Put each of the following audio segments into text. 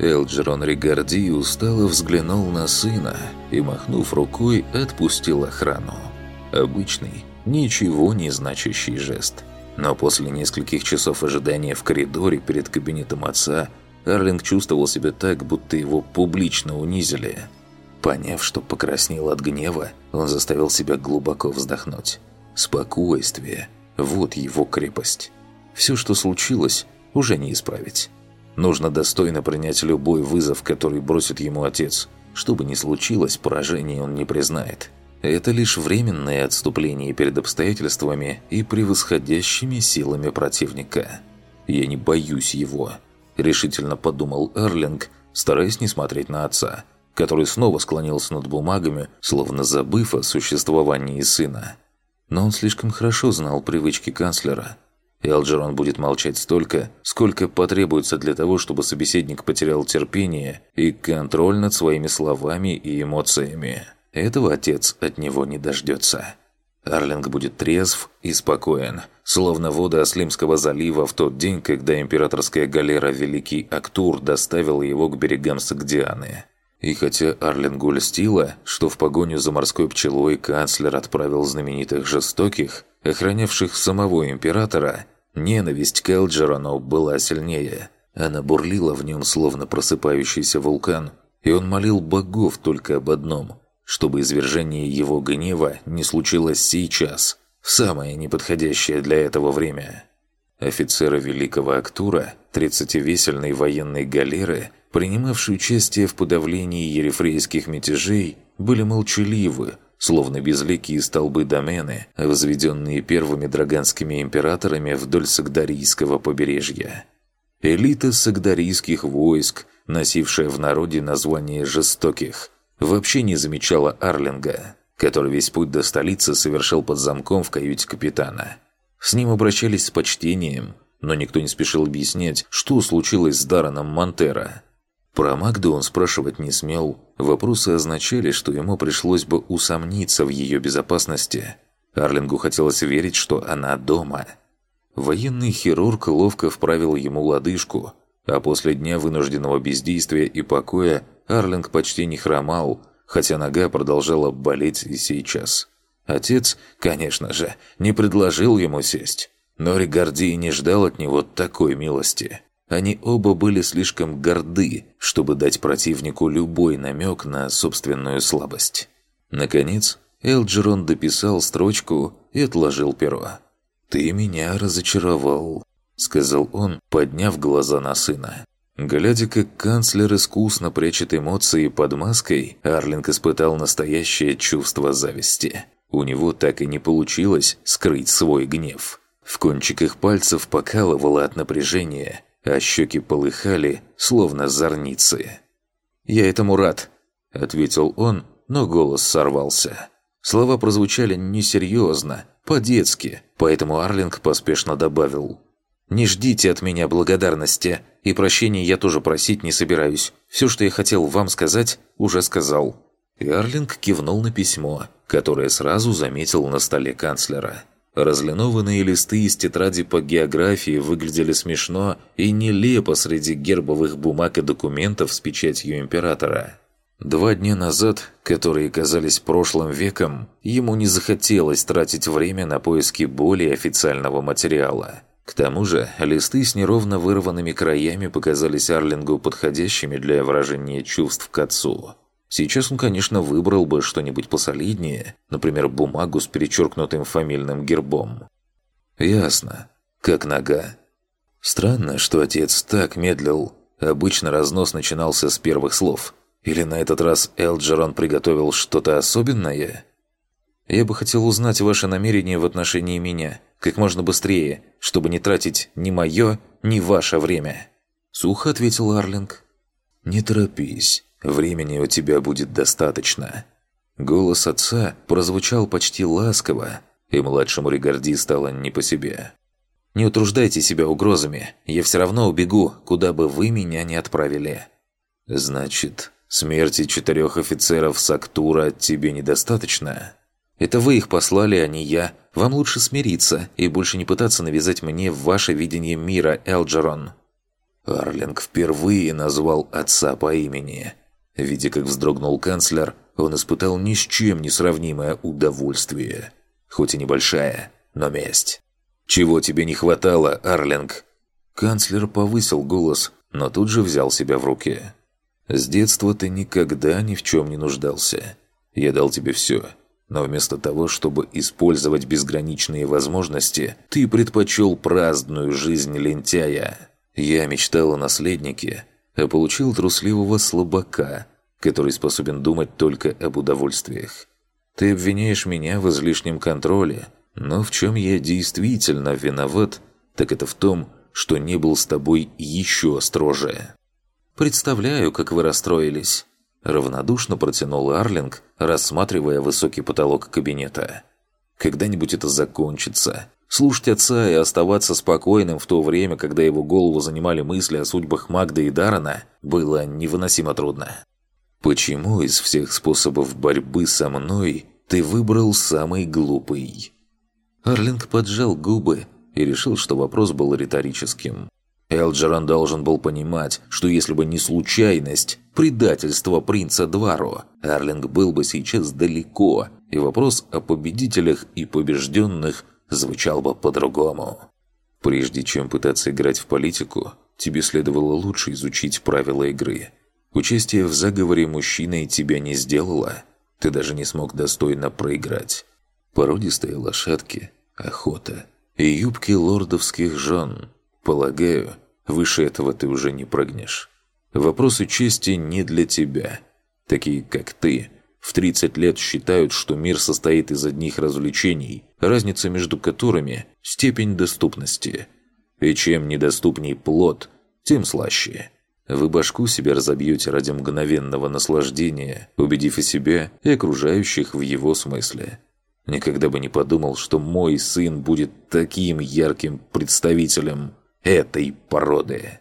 Элджерон Ригарди устало взглянул на сына и, махнув рукой, отпустил охрану. Обычный, ничего не значащий жест. Но после нескольких часов ожидания в коридоре перед кабинетом отца, Арлинг чувствовал себя так, будто его публично унизили. Поняв, что покраснел от гнева, он заставил себя глубоко вздохнуть. Спокойствие – вот его крепость. Все, что случилось, уже не исправить. Нужно достойно принять любой вызов, который бросит ему отец. Что бы ни случилось, поражение он не признает. Это лишь временное отступление перед обстоятельствами и превосходящими силами противника. «Я не боюсь его», – решительно подумал Эрлинг, стараясь не смотреть на отца, который снова склонился над бумагами, словно забыв о существовании сына. Но он слишком хорошо знал привычки канцлера – и Алджерон будет молчать столько, сколько потребуется для того, чтобы собеседник потерял терпение и контроль над своими словами и эмоциями. Этого отец от него не дождется. Арлинг будет трезв и спокоен, словно воды Аслимского залива в тот день, когда императорская галера Великий Актур доставила его к берегам Сагдианы. И хотя Арлингу льстило, что в погоню за морской пчелой канцлер отправил знаменитых жестоких, охранявших самого императора, ненависть к Элджерону была сильнее. Она бурлила в нем, словно просыпающийся вулкан, и он молил богов только об одном – чтобы извержение его гнева не случилось сейчас, в самое неподходящее для этого время. Офицеры Великого Актура, тридцативесельной военной галеры, принимавшие участие в подавлении ерефрейских мятежей, были молчаливы, словно безликие столбы домены, возведенные первыми драганскими императорами вдоль Сагдарийского побережья. Элита сагдарийских войск, носившая в народе название «жестоких», вообще не замечала Арлинга, который весь путь до столицы совершил под замком в каюте капитана. С ним обращались с почтением, но никто не спешил объяснять, что случилось с Дараном Монтера – про Магду он спрашивать не смел. Вопросы означали, что ему пришлось бы усомниться в ее безопасности. Арлингу хотелось верить, что она дома. Военный хирург ловко вправил ему лодыжку, а после дня вынужденного бездействия и покоя Арлинг почти не хромал, хотя нога продолжала болеть и сейчас. Отец, конечно же, не предложил ему сесть, но Ригарди не ждал от него такой милости. Они оба были слишком горды, чтобы дать противнику любой намек на собственную слабость. Наконец, Элджерон дописал строчку и отложил перо. «Ты меня разочаровал», — сказал он, подняв глаза на сына. Глядя, как канцлер искусно прячет эмоции под маской, Арлинг испытал настоящее чувство зависти. У него так и не получилось скрыть свой гнев. В кончиках пальцев покалывало от напряжения, а щеки полыхали, словно зорницы. «Я этому рад», — ответил он, но голос сорвался. Слова прозвучали несерьезно, по-детски, поэтому Арлинг поспешно добавил. «Не ждите от меня благодарности, и прощения я тоже просить не собираюсь. Все, что я хотел вам сказать, уже сказал». И Арлинг кивнул на письмо, которое сразу заметил на столе канцлера. Разлинованные листы из тетради по географии выглядели смешно и нелепо среди гербовых бумаг и документов с печатью императора. Два дня назад, которые казались прошлым веком, ему не захотелось тратить время на поиски более официального материала. К тому же, листы с неровно вырванными краями показались Арлингу подходящими для выражения чувств к отцу. Сейчас он, конечно, выбрал бы что-нибудь посолиднее, например, бумагу с перечеркнутым фамильным гербом. Ясно. Как нога. Странно, что отец так медлил. Обычно разнос начинался с первых слов. Или на этот раз Элджерон приготовил что-то особенное? Я бы хотел узнать ваши намерения в отношении меня, как можно быстрее, чтобы не тратить ни мое, ни ваше время. Сухо ответил Арлинг. «Не торопись. Времени у тебя будет достаточно». Голос отца прозвучал почти ласково, и младшему Ригарди стало не по себе. «Не утруждайте себя угрозами, я все равно убегу, куда бы вы меня не отправили». «Значит, смерти четырех офицеров Сактура тебе недостаточно?» «Это вы их послали, а не я. Вам лучше смириться и больше не пытаться навязать мне ваше видение мира, Элджерон». Арлинг впервые назвал отца по имени. Видя, как вздрогнул канцлер, он испытал ни с чем не сравнимое удовольствие. Хоть и небольшая, но месть. «Чего тебе не хватало, Арлинг?» Канцлер повысил голос, но тут же взял себя в руки. «С детства ты никогда ни в чем не нуждался. Я дал тебе все. Но вместо того, чтобы использовать безграничные возможности, ты предпочел праздную жизнь лентяя. Я мечтал о наследнике, а получил трусливого слабака, который способен думать только об удовольствиях. Ты обвиняешь меня в излишнем контроле, но в чем я действительно виноват, так это в том, что не был с тобой еще строже. Представляю, как вы расстроились. Равнодушно протянул Арлинг, рассматривая высокий потолок кабинета. Когда-нибудь это закончится. Слушать отца и оставаться спокойным в то время, когда его голову занимали мысли о судьбах Магды и Дарана, было невыносимо трудно. «Почему из всех способов борьбы со мной ты выбрал самый глупый?» Арлинг поджал губы и решил, что вопрос был риторическим. Элджеран должен был понимать, что если бы не случайность, предательство принца Дваро, Арлинг был бы сейчас далеко, и вопрос о победителях и побежденных звучал бы по-другому. Прежде чем пытаться играть в политику, тебе следовало лучше изучить правила игры. Участие в заговоре мужчиной тебя не сделало, ты даже не смог достойно проиграть. Породистые лошадки, охота и юбки лордовских жен. Полагаю, выше этого ты уже не прыгнешь. Вопросы чести не для тебя. Такие, как ты – в 30 лет считают, что мир состоит из одних развлечений, разница между которыми – степень доступности. И чем недоступней плод, тем слаще. Вы башку себе разобьете ради мгновенного наслаждения, убедив и себя, и окружающих в его смысле. Никогда бы не подумал, что мой сын будет таким ярким представителем этой породы.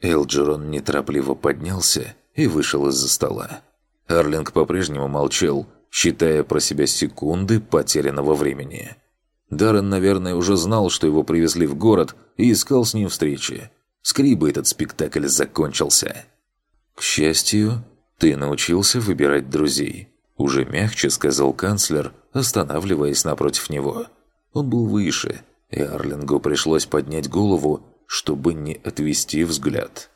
Элджерон неторопливо поднялся и вышел из-за стола. Арлинг по-прежнему молчал, считая про себя секунды потерянного времени. Даррен, наверное, уже знал, что его привезли в город и искал с ним встречи. Скрибы этот спектакль закончился. «К счастью, ты научился выбирать друзей», – уже мягче сказал канцлер, останавливаясь напротив него. Он был выше, и Арлингу пришлось поднять голову, чтобы не отвести взгляд.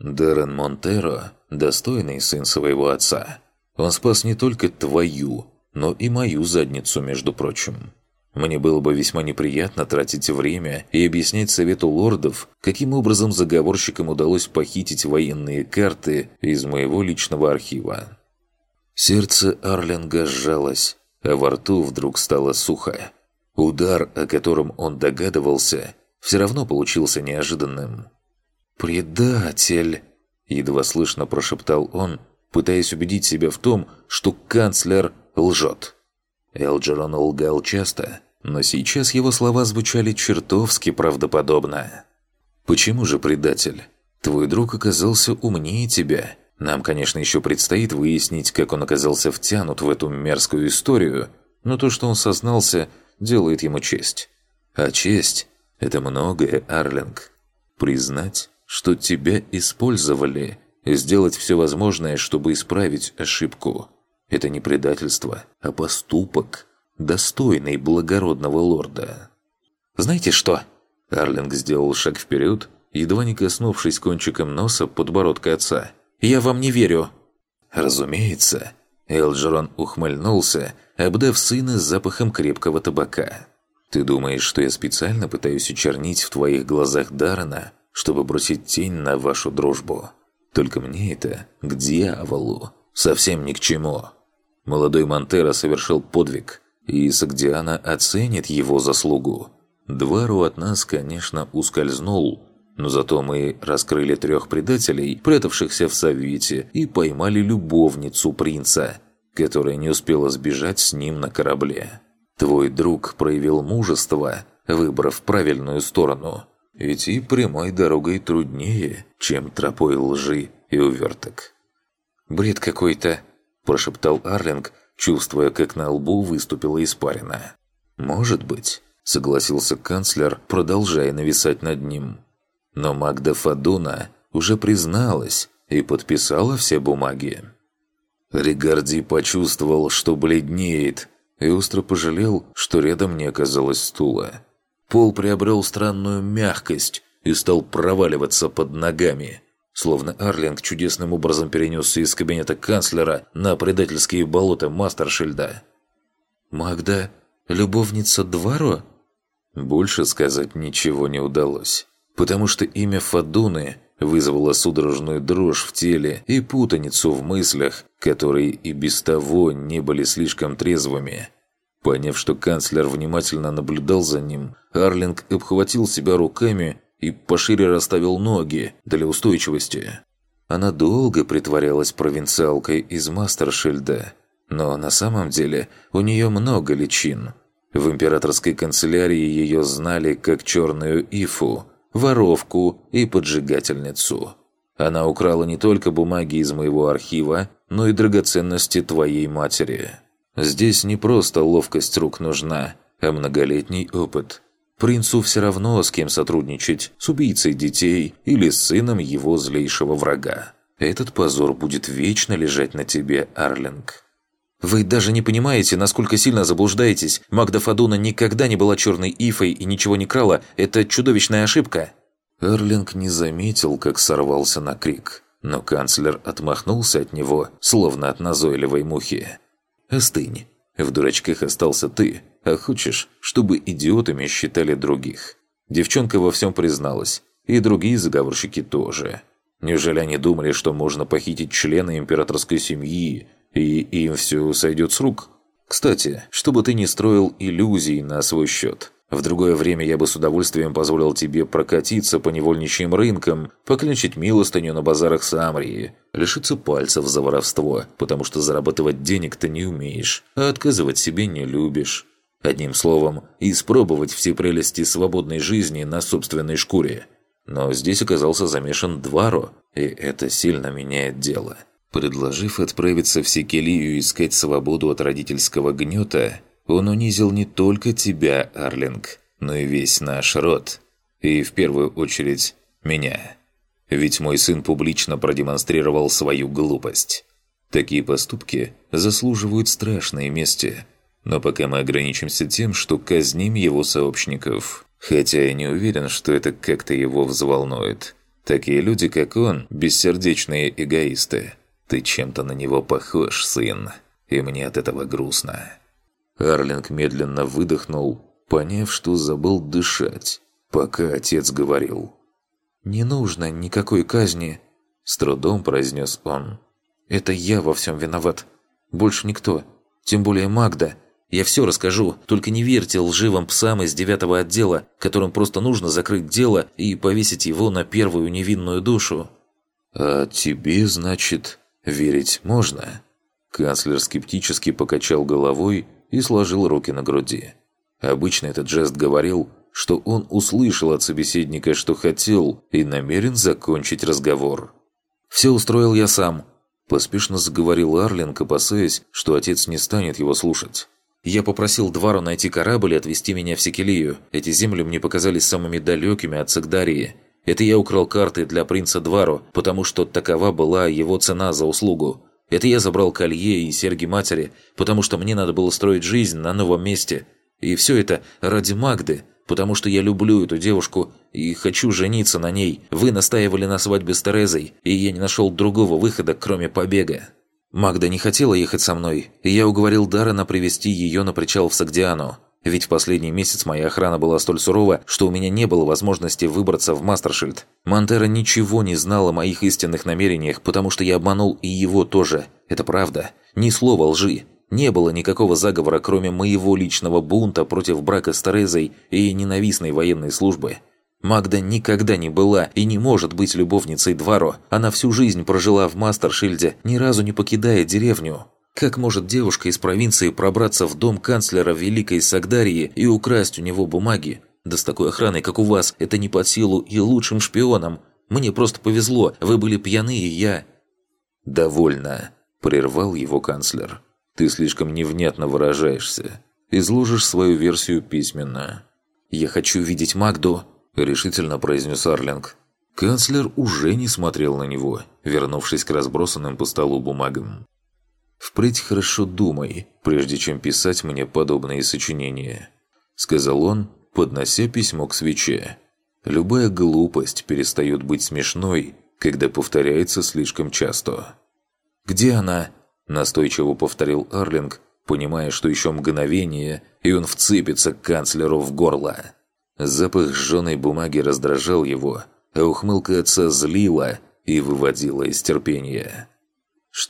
Дэрен Монтеро – достойный сын своего отца. Он спас не только твою, но и мою задницу, между прочим. Мне было бы весьма неприятно тратить время и объяснять совету лордов, каким образом заговорщикам удалось похитить военные карты из моего личного архива. Сердце Арлинга сжалось, а во рту вдруг стало сухо. Удар, о котором он догадывался, все равно получился неожиданным. «Предатель!» – едва слышно прошептал он, пытаясь убедить себя в том, что канцлер лжет. Элджерон лгал часто, но сейчас его слова звучали чертовски правдоподобно. «Почему же предатель? Твой друг оказался умнее тебя. Нам, конечно, еще предстоит выяснить, как он оказался втянут в эту мерзкую историю, но то, что он сознался, делает ему честь. А честь – это многое, Арлинг. Признать что тебя использовали, и сделать все возможное, чтобы исправить ошибку. Это не предательство, а поступок, достойный благородного лорда. «Знаете что?» Арлинг сделал шаг вперед, едва не коснувшись кончиком носа подбородка отца. «Я вам не верю!» «Разумеется!» Элджерон ухмыльнулся, обдав сына запахом крепкого табака. «Ты думаешь, что я специально пытаюсь очернить в твоих глазах Дарана, чтобы бросить тень на вашу дружбу. Только мне это, к дьяволу, совсем ни к чему. Молодой Монтера совершил подвиг, и Сагдиана оценит его заслугу. Двару от нас, конечно, ускользнул, но зато мы раскрыли трех предателей, прятавшихся в Совете, и поймали любовницу принца, которая не успела сбежать с ним на корабле. Твой друг проявил мужество, выбрав правильную сторону – Идти прямой дорогой труднее, чем тропой лжи и уверток. «Бред какой-то», – прошептал Арлинг, чувствуя, как на лбу выступила испарина. «Может быть», – согласился канцлер, продолжая нависать над ним. Но Магда Фадуна уже призналась и подписала все бумаги. Ригарди почувствовал, что бледнеет, и остро пожалел, что рядом не оказалось стула. Пол приобрел странную мягкость и стал проваливаться под ногами, словно Арлинг чудесным образом перенесся из кабинета канцлера на предательские болота Мастершильда. «Магда – любовница Дваро?» Больше сказать ничего не удалось, потому что имя Фадуны вызвало судорожную дрожь в теле и путаницу в мыслях, которые и без того не были слишком трезвыми. Поняв, что канцлер внимательно наблюдал за ним, Арлинг обхватил себя руками и пошире расставил ноги для устойчивости. Она долго притворялась провинциалкой из Мастершильда, но на самом деле у нее много личин. В императорской канцелярии ее знали как черную ифу, воровку и поджигательницу. Она украла не только бумаги из моего архива, но и драгоценности твоей матери. Здесь не просто ловкость рук нужна, а многолетний опыт. Принцу все равно с кем сотрудничать, с убийцей детей или с сыном его злейшего врага. Этот позор будет вечно лежать на тебе, Арлинг. Вы даже не понимаете, насколько сильно заблуждаетесь. Магда Фадуна никогда не была черной ифой и ничего не крала. Это чудовищная ошибка. Эрлинг не заметил, как сорвался на крик, но канцлер отмахнулся от него, словно от назойливой мухи. «Остынь. В дурачках остался ты, а хочешь, чтобы идиотами считали других». Девчонка во всем призналась, и другие заговорщики тоже. Неужели они думали, что можно похитить члена императорской семьи, и им все сойдет с рук? Кстати, чтобы ты не строил иллюзий на свой счет. В другое время я бы с удовольствием позволил тебе прокатиться по невольничьим рынкам, поклянчить милостыню на базарах Самрии, лишиться пальцев за воровство, потому что зарабатывать денег ты не умеешь, а отказывать себе не любишь. Одним словом, испробовать все прелести свободной жизни на собственной шкуре. Но здесь оказался замешан Дваро, и это сильно меняет дело. Предложив отправиться в Секелию искать свободу от родительского гнета, он унизил не только тебя, Арлинг, но и весь наш род. И в первую очередь меня. Ведь мой сын публично продемонстрировал свою глупость. Такие поступки заслуживают страшной мести. Но пока мы ограничимся тем, что казним его сообщников. Хотя я не уверен, что это как-то его взволнует. Такие люди, как он, бессердечные эгоисты. Ты чем-то на него похож, сын. И мне от этого грустно. Арлинг медленно выдохнул, поняв, что забыл дышать, пока отец говорил. «Не нужно никакой казни», – с трудом произнес он. «Это я во всем виноват. Больше никто. Тем более Магда. Я все расскажу, только не верьте лживым псам из девятого отдела, которым просто нужно закрыть дело и повесить его на первую невинную душу». «А тебе, значит, верить можно?» Канцлер скептически покачал головой и сложил руки на груди. Обычно этот жест говорил, что он услышал от собеседника, что хотел, и намерен закончить разговор. «Все устроил я сам», – поспешно заговорил Арлинг, опасаясь, что отец не станет его слушать. «Я попросил Двару найти корабль и отвезти меня в Секелию. Эти земли мне показались самыми далекими от Сагдарии. Это я украл карты для принца Двару, потому что такова была его цена за услугу. Это я забрал колье и серьги матери, потому что мне надо было строить жизнь на новом месте. И все это ради Магды, потому что я люблю эту девушку и хочу жениться на ней. Вы настаивали на свадьбе с Терезой, и я не нашел другого выхода, кроме побега. Магда не хотела ехать со мной, и я уговорил Даррена привести ее на причал в Сагдиану. Ведь в последний месяц моя охрана была столь сурова, что у меня не было возможности выбраться в Мастершильд. Монтера ничего не знал о моих истинных намерениях, потому что я обманул и его тоже. Это правда. Ни слова лжи. Не было никакого заговора, кроме моего личного бунта против брака с Терезой и ненавистной военной службы. Магда никогда не была и не может быть любовницей Дваро. Она всю жизнь прожила в Мастершильде, ни разу не покидая деревню. Как может девушка из провинции пробраться в дом канцлера Великой Сагдарии и украсть у него бумаги? Да с такой охраной, как у вас, это не под силу и лучшим шпионам. Мне просто повезло, вы были пьяны, и я...» «Довольно», – прервал его канцлер. «Ты слишком невнятно выражаешься. Изложишь свою версию письменно». «Я хочу видеть Магду», – решительно произнес Арлинг. Канцлер уже не смотрел на него, вернувшись к разбросанным по столу бумагам. «Впредь хорошо думай, прежде чем писать мне подобные сочинения», — сказал он, поднося письмо к свече. «Любая глупость перестает быть смешной, когда повторяется слишком часто». «Где она?» – настойчиво повторил Арлинг, понимая, что еще мгновение, и он вцепится к канцлеру в горло. Запах сжженной бумаги раздражал его, а ухмылка отца злила и выводила из терпения.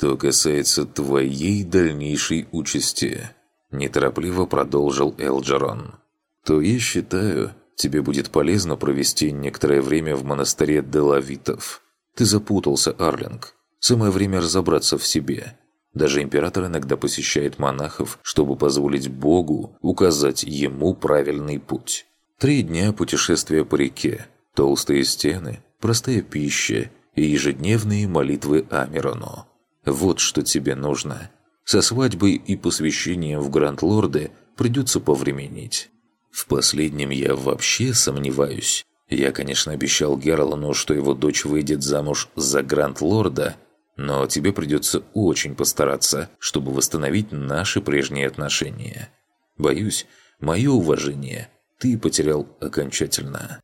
«Что касается твоей дальнейшей участи», – неторопливо продолжил Элджерон, – «то я считаю, тебе будет полезно провести некоторое время в монастыре Делавитов. Ты запутался, Арлинг. Самое время разобраться в себе. Даже император иногда посещает монахов, чтобы позволить Богу указать ему правильный путь. Три дня путешествия по реке, толстые стены, простая пища и ежедневные молитвы Амирону. Вот что тебе нужно. Со свадьбой и посвящением в Гранд-Лорды придется повременить. В последнем я вообще сомневаюсь. Я, конечно, обещал Герлану, что его дочь выйдет замуж за Гранд-Лорда, но тебе придется очень постараться, чтобы восстановить наши прежние отношения. Боюсь, мое уважение ты потерял окончательно».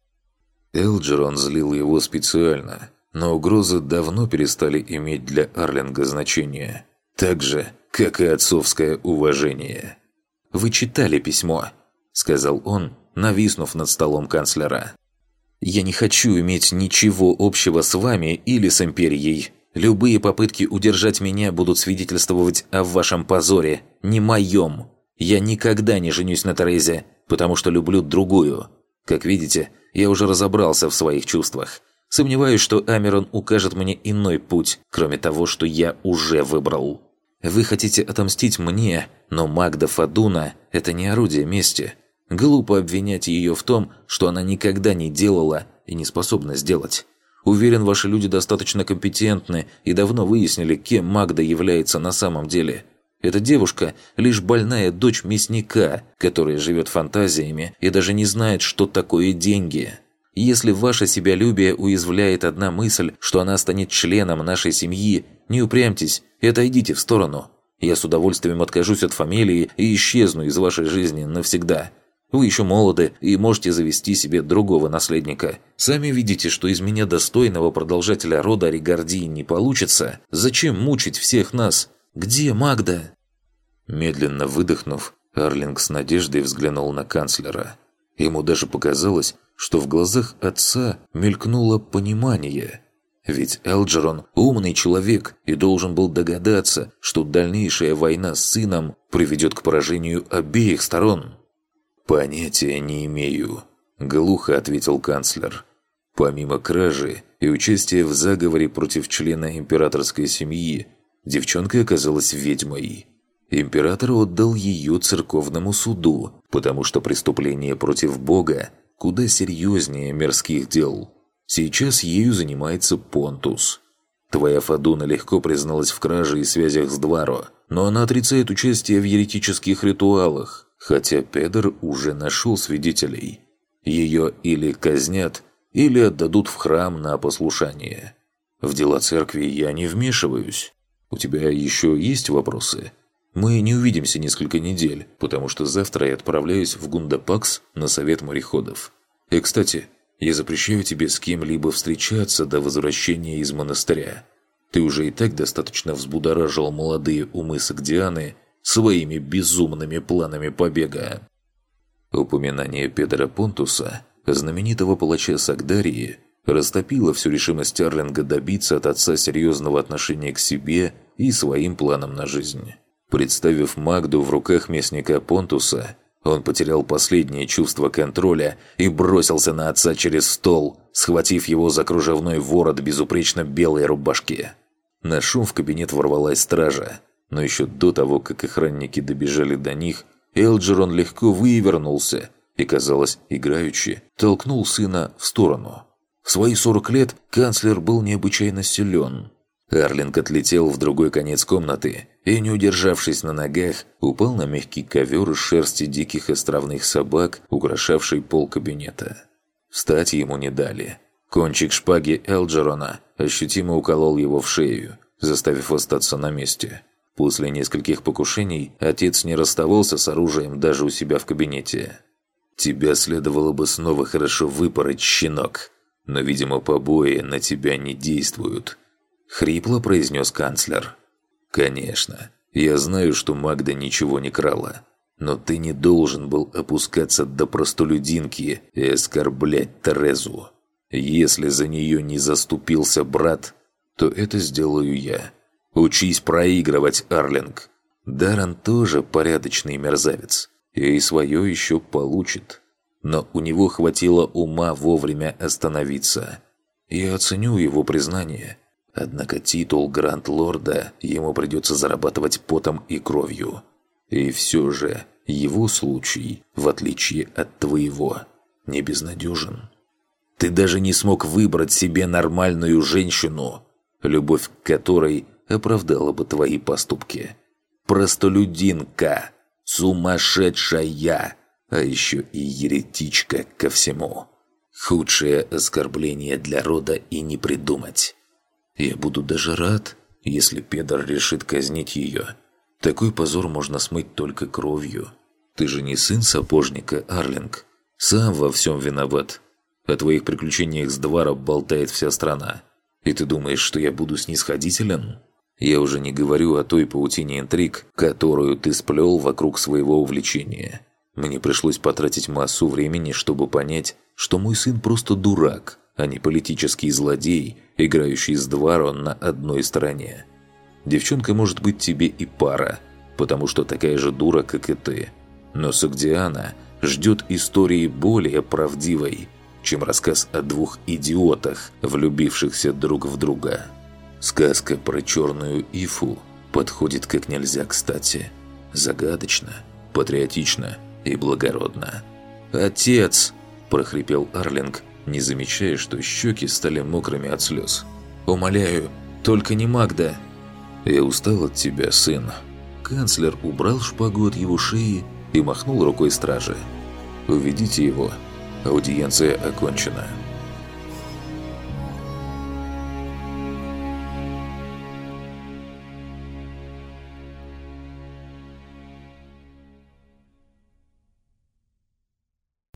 Элджерон злил его специально, но угрозы давно перестали иметь для Арлинга значение. Так же, как и отцовское уважение. «Вы читали письмо», — сказал он, нависнув над столом канцлера. «Я не хочу иметь ничего общего с вами или с Империей. Любые попытки удержать меня будут свидетельствовать о вашем позоре, не моем. Я никогда не женюсь на Терезе, потому что люблю другую. Как видите, я уже разобрался в своих чувствах. Сомневаюсь, что Амерон укажет мне иной путь, кроме того, что я уже выбрал. Вы хотите отомстить мне, но Магда Фадуна – это не орудие мести. Глупо обвинять ее в том, что она никогда не делала и не способна сделать. Уверен, ваши люди достаточно компетентны и давно выяснили, кем Магда является на самом деле. Эта девушка – лишь больная дочь мясника, которая живет фантазиями и даже не знает, что такое деньги. Если ваше себялюбие уязвляет одна мысль, что она станет членом нашей семьи, не упрямьтесь и отойдите в сторону. Я с удовольствием откажусь от фамилии и исчезну из вашей жизни навсегда. Вы еще молоды и можете завести себе другого наследника. Сами видите, что из меня достойного продолжателя рода Ригардии не получится. Зачем мучить всех нас? Где Магда?» Медленно выдохнув, Арлинг с надеждой взглянул на канцлера. Ему даже показалось, что в глазах отца мелькнуло понимание. Ведь Элджерон – умный человек и должен был догадаться, что дальнейшая война с сыном приведет к поражению обеих сторон. «Понятия не имею», – глухо ответил канцлер. Помимо кражи и участия в заговоре против члена императорской семьи, девчонка оказалась ведьмой. Император отдал ее церковному суду, потому что преступление против Бога куда серьезнее мирских дел. Сейчас ею занимается Понтус. Твоя Фадуна легко призналась в краже и связях с Дваро, но она отрицает участие в еретических ритуалах хотя Педер уже нашел свидетелей. Ее или казнят, или отдадут в храм на послушание. В дела церкви я не вмешиваюсь. У тебя еще есть вопросы? Мы не увидимся несколько недель, потому что завтра я отправляюсь в Гундапакс на совет мореходов. И, кстати, я запрещаю тебе с кем-либо встречаться до возвращения из монастыря. Ты уже и так достаточно взбудоражил молодые умы Сагдианы своими безумными планами побега. Упоминание Педро Понтуса, знаменитого палача Сагдарии, растопило всю решимость Арлинга добиться от отца серьезного отношения к себе и своим планам на жизнь. Представив Магду в руках местника Понтуса, он потерял последнее чувство контроля и бросился на отца через стол, схватив его за кружевной ворот безупречно белой рубашки. На шум в кабинет ворвалась стража, но еще до того, как охранники добежали до них, Элджерон легко вывернулся и, казалось, играючи, толкнул сына в сторону. В свои 40 лет канцлер был необычайно силен. Арлинг отлетел в другой конец комнаты и, не удержавшись на ногах, упал на мягкий ковер из шерсти диких островных собак, украшавший пол кабинета. Встать ему не дали. Кончик шпаги Элджерона ощутимо уколол его в шею, заставив остаться на месте. После нескольких покушений отец не расставался с оружием даже у себя в кабинете. «Тебя следовало бы снова хорошо выпороть, щенок, но, видимо, побои на тебя не действуют», — хрипло произнес канцлер. «Конечно, я знаю, что Магда ничего не крала, но ты не должен был опускаться до простолюдинки и оскорблять Терезу. Если за нее не заступился брат, то это сделаю я. Учись проигрывать, Арлинг. Даррен тоже порядочный мерзавец, и свое еще получит. Но у него хватило ума вовремя остановиться. Я оценю его признание. Однако титул Гранд-Лорда ему придется зарабатывать потом и кровью. И все же его случай, в отличие от твоего, не безнадежен. Ты даже не смог выбрать себе нормальную женщину, любовь к которой оправдала бы твои поступки. Простолюдинка, сумасшедшая, а еще и еретичка ко всему. Худшее оскорбление для рода и не придумать. Я буду даже рад, если Педр решит казнить ее. Такой позор можно смыть только кровью. Ты же не сын сапожника, Арлинг. Сам во всем виноват. О твоих приключениях с двора болтает вся страна. И ты думаешь, что я буду снисходителен? Я уже не говорю о той паутине интриг, которую ты сплел вокруг своего увлечения. Мне пришлось потратить массу времени, чтобы понять, что мой сын просто дурак, а не политический злодей, играющий с двором на одной стороне. Девчонка может быть тебе и пара, потому что такая же дура, как и ты. Но Сагдиана ждет истории более правдивой, чем рассказ о двух идиотах, влюбившихся друг в друга. Сказка про черную Ифу подходит как нельзя кстати. Загадочно, патриотично и благородно. «Отец!» – прохрипел Арлинг, не замечая, что щеки стали мокрыми от слез. «Умоляю, только не Магда!» «Я устал от тебя, сын!» Канцлер убрал шпагу от его шеи и махнул рукой стражи. «Уведите его!» Аудиенция окончена.